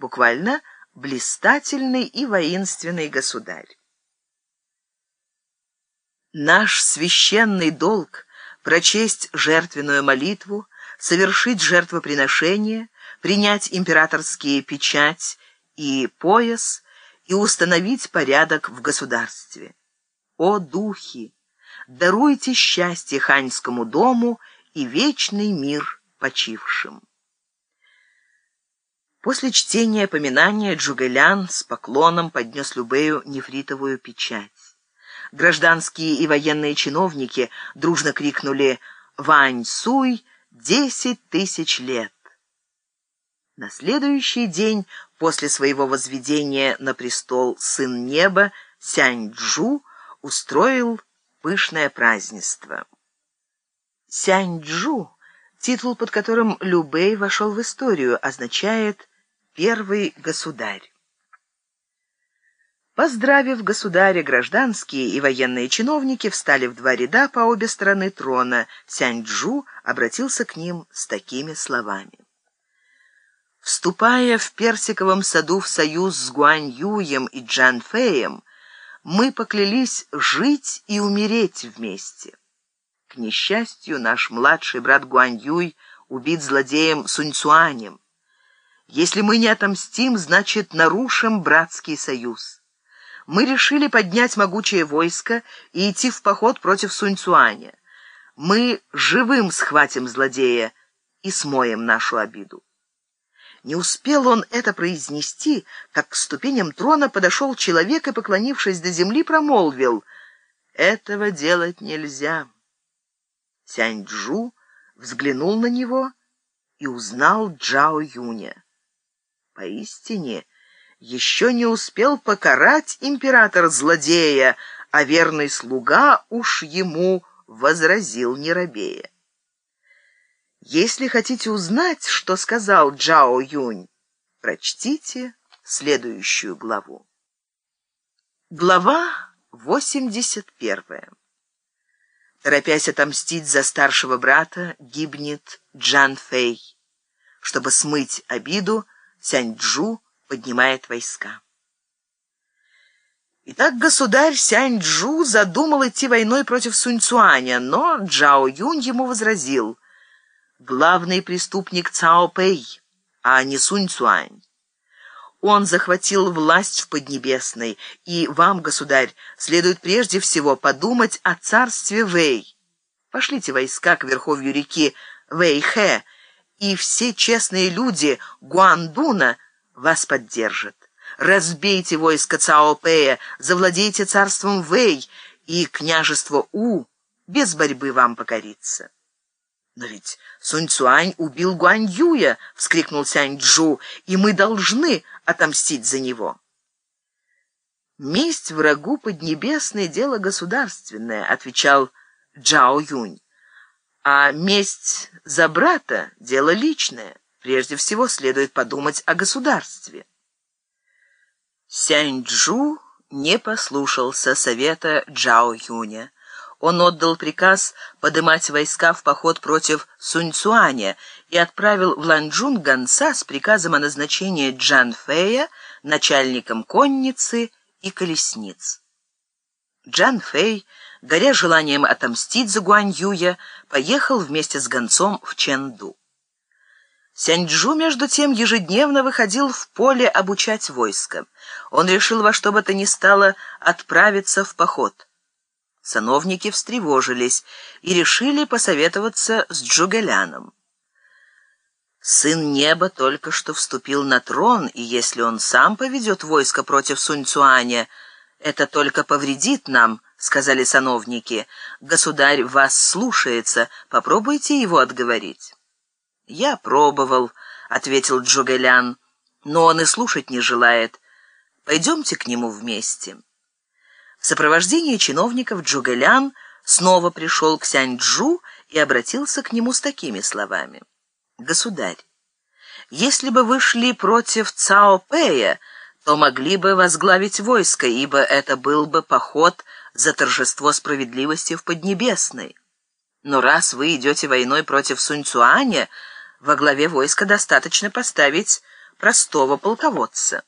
буквально «блистательный и воинственный государь». Наш священный долг — прочесть жертвенную молитву, совершить жертвоприношение, принять императорские печать и пояс и установить порядок в государстве. О духи! Даруйте счастье ханьскому дому и вечный мир почившим. После чтения поминания Джугэлян с поклоном поднес Любею нефритовую печать. Гражданские и военные чиновники дружно крикнули «Вань Суй! Десять тысяч лет!». На следующий день после своего возведения на престол сын неба Сянь-Джу устроил пышное празднество. Сянь-Джу, титул, под которым Любэй вошел в историю, означает «первый государь». Поздравив государя, гражданские и военные чиновники встали в два ряда по обе стороны трона. Сянь-Джу обратился к ним с такими словами. Вступая в Персиковом саду в союз с Гуань-Юем и Джан-Фэем, мы поклялись жить и умереть вместе. К несчастью, наш младший брат Гуань-Юй убит злодеем Сунь-Цуанем. Если мы не отомстим, значит, нарушим братский союз мы решили поднять могучее войско и идти в поход против Сунь-Цуаня. Мы живым схватим злодея и смоем нашу обиду. Не успел он это произнести, как к ступеням трона подошел человек и, поклонившись до земли, промолвил «Этого делать нельзя». Сянь-Джу взглянул на него и узнал Джао Юня. Поистине, еще не успел покарать император злодея, а верный слуга уж ему возразил неробея. Если хотите узнать, что сказал Джао Юнь, прочтите следующую главу. Глава 81. Торопясь отомстить за старшего брата, гибнет Джан Фэй. Чтобы смыть обиду, Сянь-Джу поднимает войска. Итак, государь Сянь-Джу задумал идти войной против Сунь-Цуаня, но Джао Юнь ему возразил. Главный преступник Цао Пэй, а не Сунь-Цуань. Он захватил власть в Поднебесной, и вам, государь, следует прежде всего подумать о царстве Вэй. Пошлите войска к верховью реки Вэйхэ, и все честные люди Гуандуна – вас поддержит. Разбейте войско Цаопея, завладейте царством Вэй, и княжество У без борьбы вам покорится. «Но ведь Сунь Цуань убил Гуань Юя!» — вскрикнул Сянь Джу, «и мы должны отомстить за него». «Месть врагу поднебесное — дело государственное», — отвечал Джао Юнь. «А месть за брата — дело личное». Прежде всего следует подумать о государстве. Сянь-Джу не послушался совета Джао Юня. Он отдал приказ подымать войска в поход против Сунь-Цуаня и отправил в Ланчжун гонца с приказом о назначении Джан Фэя начальником конницы и колесниц. Джан Фэй, горя желанием отомстить за Гуань Юя, поехал вместе с гонцом в Чэнду. Сяньчжу, между тем, ежедневно выходил в поле обучать войско. Он решил во что бы то ни стало отправиться в поход. Сановники встревожились и решили посоветоваться с Джугэляном. Сын неба только что вступил на трон, и если он сам поведет войско против Сунь-Цуаня, это только повредит нам, — сказали сановники. Государь вас слушается, попробуйте его отговорить. «Я пробовал», — ответил Джугэлян, — «но он и слушать не желает. Пойдемте к нему вместе». В сопровождении чиновников Джугэлян снова пришел к Сянь-Джу и обратился к нему с такими словами. «Государь, если бы вы шли против Цао-Пэя, то могли бы возглавить войско, ибо это был бы поход за торжество справедливости в Поднебесной. Но раз вы идете войной против Сунь-Цуаня, во главе войска достаточно поставить простого полководца.